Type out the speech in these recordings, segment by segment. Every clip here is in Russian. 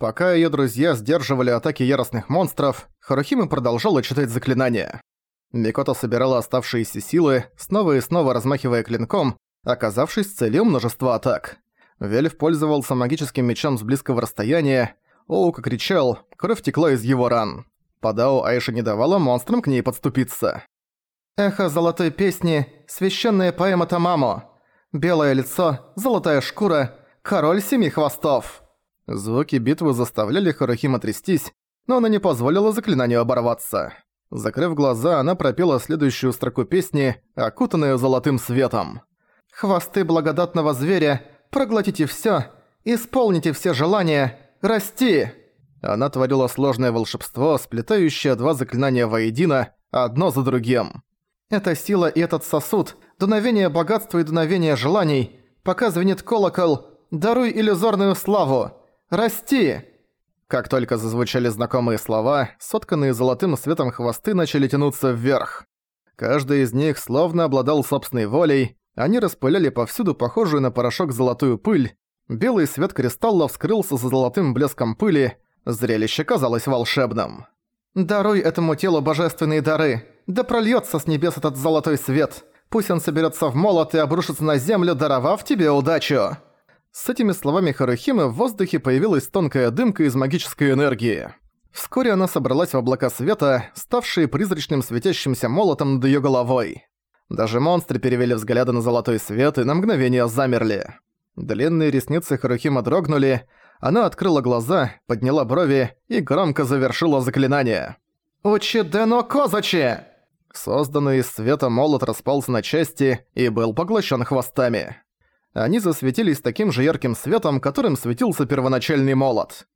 Пока её друзья сдерживали атаки яростных монстров, Харухима продолжала читать заклинания. Микото собирала оставшиеся силы, снова и снова размахивая клинком, оказавшись целью множества атак. Вельф пользовался магическим мечом с близкого расстояния, Оука кричал, кровь текла из его ран. Падао Айша не давала монстрам к ней подступиться. «Эхо золотой песни, священная поэма Тамамо. Белое лицо, золотая шкура, король семи хвостов». Звуки битвы заставляли Харухима трястись, но она не позволила заклинанию оборваться. Закрыв глаза, она пропела следующую строку песни, окутанную золотым светом. «Хвосты благодатного зверя, проглотите всё, исполните все желания, расти!» Она творила сложное волшебство, сплетающее два заклинания воедино, одно за другим. «Эта сила и этот сосуд, дуновение богатства и дуновение желаний, пока звенит колокол, даруй иллюзорную славу! Расти!» Как только зазвучали знакомые слова, сотканные золотым светом хвосты начали тянуться вверх. Каждый из них словно обладал собственной волей, они распыляли повсюду похожую на порошок золотую пыль, белый свет кристаллов скрылся за золотым блеском пыли, Зрелище казалось волшебным. «Даруй этому телу божественные дары, да прольётся с небес этот золотой свет. Пусть он соберется в молот и обрушится на землю, даровав тебе удачу». С этими словами Харухимы в воздухе появилась тонкая дымка из магической энергии. Вскоре она собралась в облака света, ставшие призрачным светящимся молотом над её головой. Даже монстры перевели взгляды на золотой свет и на мгновение замерли. Длинные ресницы Харухима дрогнули, она открыла глаза, подняла брови и громко завершила заклинание. «Учидено Козачи!» Созданный из света молот распался на части и был поглощен хвостами. Они засветились таким же ярким светом, которым светился первоначальный молот.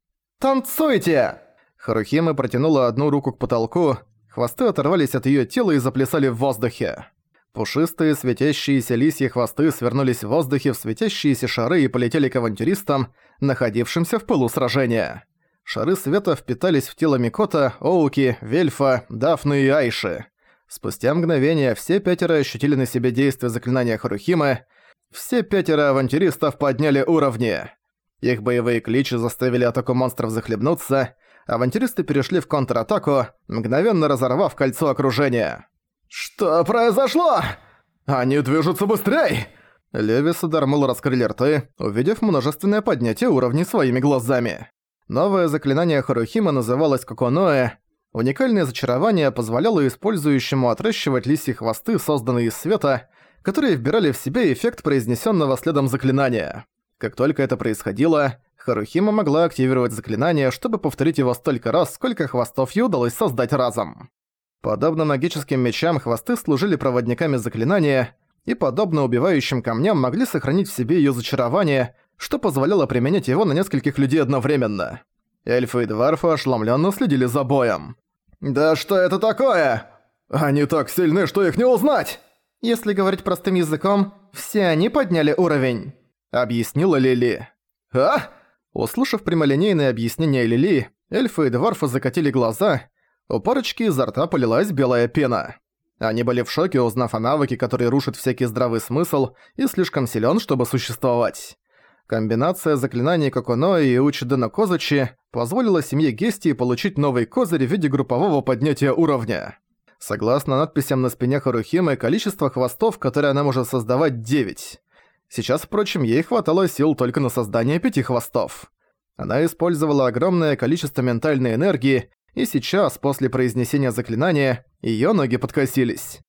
«Танцуйте!» Харухима протянула одну руку к потолку, хвосты оторвались от ее тела и заплясали в воздухе. Пушистые светящиеся лисьи хвосты свернулись в воздухе в светящиеся шары и полетели к авантюристам, находившимся в пылу сражения. Шары света впитались в тело Микота, Оуки, Вельфа, Дафны и Айши. Спустя мгновение все пятеро ощутили на себе действие заклинания Харухимы. Все пятеро авантюристов подняли уровни. Их боевые кличи заставили атаку монстров захлебнуться. Авантюристы перешли в контратаку, мгновенно разорвав кольцо окружения. «Что произошло? Они движутся быстрей!» Левис и Дармул раскрыли рты, увидев множественное поднятие уровней своими глазами. Новое заклинание Харухима называлось Коконоэ. Уникальное зачарование позволяло использующему отращивать лисьи хвосты, созданные из света, которые вбирали в себя эффект произнесенного следом заклинания. Как только это происходило, Харухима могла активировать заклинание, чтобы повторить его столько раз, сколько хвостов ей удалось создать разом. Подобно магическим мечам, хвосты служили проводниками заклинания, и, подобно убивающим камням, могли сохранить в себе её зачарование, что позволяло применять его на нескольких людей одновременно. Эльфы и дварфы ошеломлённо следили за боем. «Да что это такое? Они так сильны, что их не узнать!» «Если говорить простым языком, все они подняли уровень», — объяснила Лили. «А?» Услышав прямолинейное объяснение Лили, эльфы и дварфы закатили глаза у парочки изо рта полилась белая пена. Они были в шоке, узнав о навыке, который рушит всякий здравый смысл и слишком силен, чтобы существовать. Комбинация заклинаний Коконо и Учидена Козачи позволила семье Гестии получить новый козырь в виде группового поднятия уровня. Согласно надписям на спине Харухимы, количество хвостов, которые она может создавать, 9. Сейчас, впрочем, ей хватало сил только на создание пяти хвостов. Она использовала огромное количество ментальной энергии и сейчас, после произнесения заклинания, её ноги подкосились.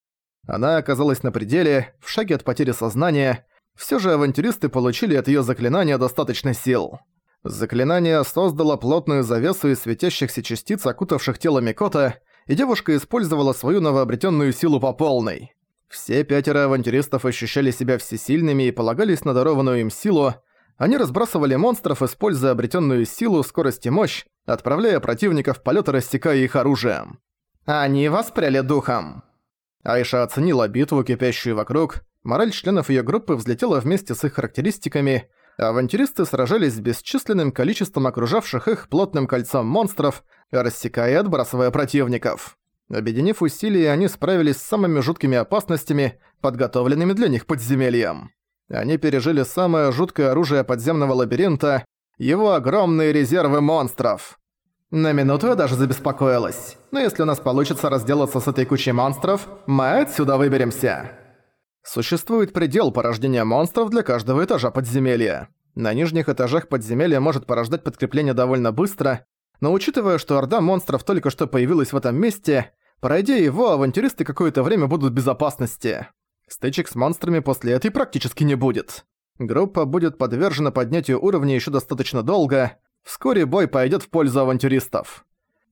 Она оказалась на пределе, в шаге от потери сознания, всё же авантюристы получили от её заклинания достаточно сил. Заклинание создало плотную завесу из светящихся частиц, окутавших тело Микота, и девушка использовала свою новообретённую силу по полной. Все пятеро авантюристов ощущали себя всесильными и полагались на дарованную им силу, они разбрасывали монстров, используя обретенную силу, скорость и мощь, отправляя противников в полёт и рассекая их оружием. Они воспряли духом. Айша оценила битву, кипящую вокруг, мораль членов её группы взлетела вместе с их характеристиками, авантюристы сражались с бесчисленным количеством окружавших их плотным кольцом монстров, рассекая и отбрасывая противников. Объединив усилия, они справились с самыми жуткими опасностями, подготовленными для них подземельем. Они пережили самое жуткое оружие подземного лабиринта, Его огромные резервы монстров. На минуту я даже забеспокоилась. Но если у нас получится разделаться с этой кучей монстров, мы отсюда выберемся. Существует предел порождения монстров для каждого этажа подземелья. На нижних этажах подземелья может порождать подкрепление довольно быстро, но учитывая, что орда монстров только что появилась в этом месте, пройдя его, авантюристы какое-то время будут в безопасности. Стычек с монстрами после этой практически не будет. Группа будет подвержена поднятию уровня еще достаточно долго, вскоре бой пойдет в пользу авантюристов.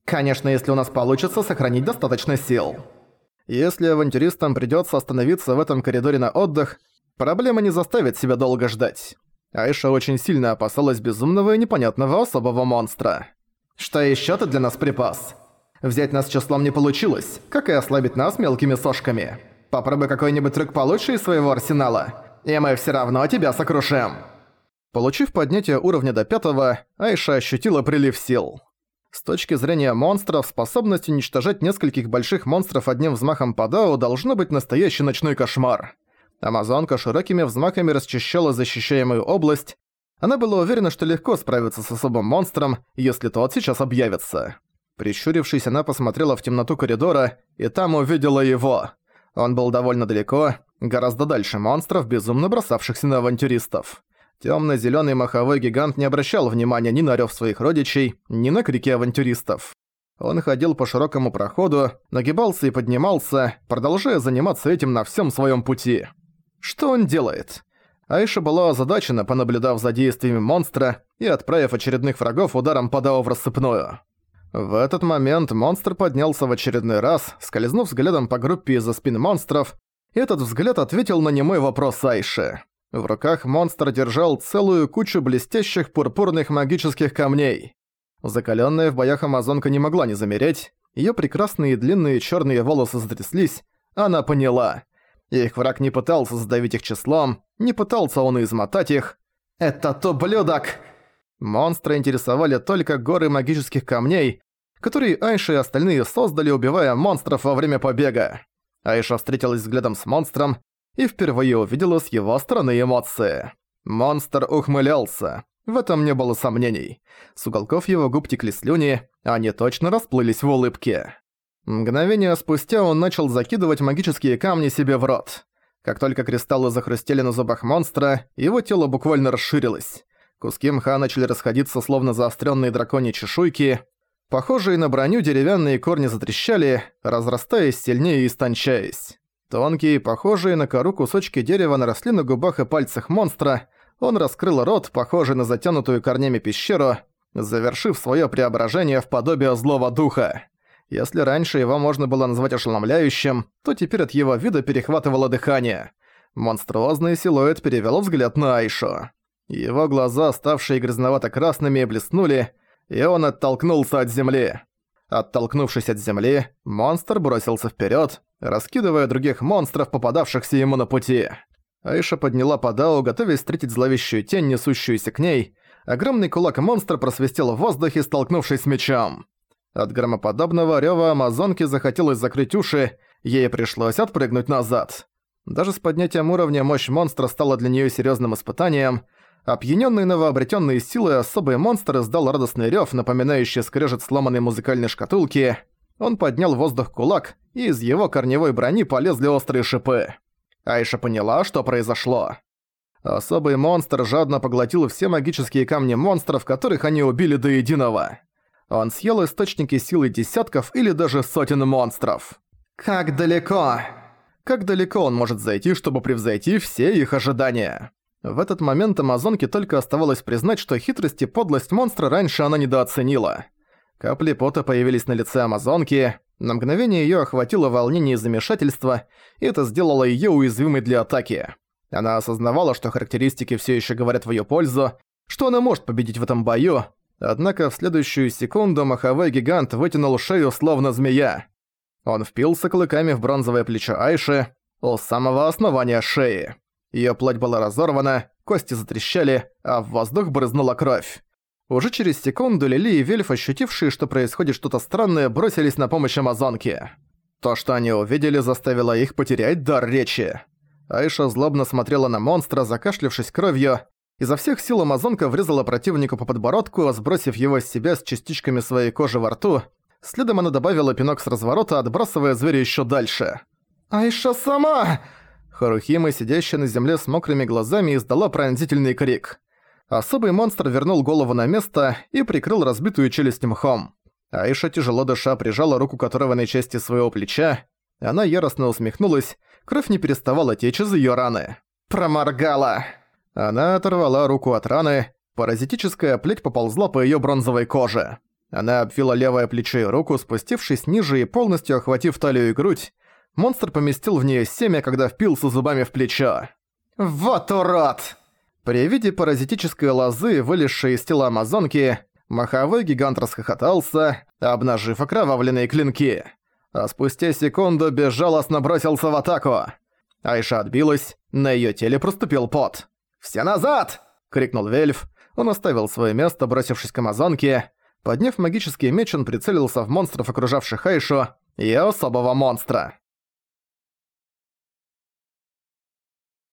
Конечно, если у нас получится сохранить достаточно сил. Если авантюристам придется остановиться в этом коридоре на отдых, проблема не заставит себя долго ждать. Айша очень сильно опасалась безумного и непонятного особого монстра. «Что еще ты для нас припас? Взять нас числом не получилось, как и ослабить нас мелкими сошками. Попробуй какой-нибудь трюк получше из своего арсенала, и мы все равно тебя сокрушим». Получив поднятие уровня до пятого, Айша ощутила прилив сил. С точки зрения монстров, способность уничтожать нескольких больших монстров одним взмахом по дау должно быть настоящий ночной кошмар. Амазонка широкими взмахами расчищала защищаемую область. Она была уверена, что легко справится с особым монстром, если тот сейчас объявится. Прищурившись, она посмотрела в темноту коридора, и там увидела его. Он был довольно далеко, гораздо дальше монстров, безумно бросавшихся на авантюристов. Тёмно-зелёный маховой гигант не обращал внимания ни на рёв своих родичей, ни на крики авантюристов. Он ходил по широкому проходу, нагибался и поднимался, продолжая заниматься этим на всем своем пути. Что он делает? Айша была озадачена, понаблюдав за действиями монстра и отправив очередных врагов ударом по Дао в рассыпную. В этот момент монстр поднялся в очередной раз, скользнув взглядом по группе из-за спин монстров, и этот взгляд ответил на немой вопрос Айши. В руках монстр держал целую кучу блестящих пурпурных магических камней. Закалённая в боях амазонка не могла не замереть, её прекрасные длинные чёрные волосы затряслись, она поняла. Их враг не пытался задавить их числом, не пытался он и измотать их. «Это ублюдок!» Монстры интересовали только горы магических камней, которые Айша и остальные создали, убивая монстров во время побега. Айша встретилась взглядом с монстром, и впервые увидела с его стороны эмоции. Монстр ухмылялся. В этом не было сомнений. С уголков его губ текли слюни, они точно расплылись в улыбке. Мгновение спустя он начал закидывать магические камни себе в рот. Как только кристаллы захрустели на зубах монстра, его тело буквально расширилось. Куски мха начали расходиться словно заостренные драконьи чешуйки. Похожие на броню деревянные корни затрещали, разрастаясь сильнее и истончаясь. Тонкие, похожие на кору кусочки дерева наросли на губах и пальцах монстра. Он раскрыл рот, похожий на затянутую корнями пещеру, завершив свое преображение в подобие злого духа. Если раньше его можно было назвать ошеломляющим, то теперь от его вида перехватывало дыхание. Монструозный силуэт перевел взгляд на Айшу. Его глаза, ставшие грязновато-красными, блеснули, и он оттолкнулся от земли. Оттолкнувшись от земли, монстр бросился вперед, раскидывая других монстров, попадавшихся ему на пути. Айша подняла подау, готовясь встретить зловещую тень, несущуюся к ней. Огромный кулак монстра просвистел в воздухе, столкнувшись с мечом. От громоподобного рёва амазонки захотелось закрыть уши, ей пришлось отпрыгнуть назад. Даже с поднятием уровня мощь монстра стала для неё серьёзным испытанием. Опьянённый новообретённой силой особый монстр издал радостный рёв, напоминающий скрежет сломанной музыкальной шкатулки. Он поднял в воздух кулак, и из его корневой брони полезли острые шипы. Айша поняла, что произошло. Особый монстр жадно поглотил все магические камни монстров, которых они убили до единого. Он съел источники силы десятков или даже сотен монстров. «Как далеко?» Как далеко он может зайти, чтобы превзойти все их ожидания? В этот момент Амазонке только оставалось признать, что хитрость и подлость монстра раньше она недооценила. Капли пота появились на лице Амазонки, на мгновение её охватило волнение и замешательство, и это сделало её уязвимой для атаки. Она осознавала, что характеристики всё ещё говорят в её пользу, что она может победить в этом бою, однако в следующую секунду маховой гигант вытянул шею словно змея. Он впился клыками в бронзовое плечо Айши у самого основания шеи. Её плоть была разорвана, кости затрещали, а в воздух брызнула кровь. Уже через секунду Лили и Вельф, ощутившие, что происходит что-то странное, бросились на помощь Амазонке. То, что они увидели, заставило их потерять дар речи. Айша злобно смотрела на монстра, закашлявшись кровью. Изо всех сил амазонка врезала противнику по подбородку, сбросив его с себя с частичками своей кожи во рту. Следом она добавила пинок с разворота, отбрасывая зверя еще дальше. «Айша сама!» Харухима, сидящая на земле с мокрыми глазами, издала пронзительный крик. Особый монстр вернул голову на место и прикрыл разбитую челюсть мхом. Аиша, тяжело дыша, прижала руку которого части своего плеча. Она яростно усмехнулась, кровь не переставала течь из её раны. «Проморгала!» Она оторвала руку от раны, паразитическая плеть поползла по её бронзовой коже. Она обвила левое плечо и руку, спустившись ниже и полностью охватив талию и грудь. Монстр поместил в неё семя, когда впился зубами в плечо. «Вот урод!» При виде паразитической лозы, вылезшей из тела амазонки, маховой гигант расхохотался, обнажив окровавленные клинки. А спустя секунду безжалостно бросился в атаку. Айша отбилась, на её теле проступил пот. «Все назад!» — крикнул Вельф. Он оставил своё место, бросившись к амазонке. Подняв магический меч, он прицелился в монстров, окружавших Айшу, и особого монстра.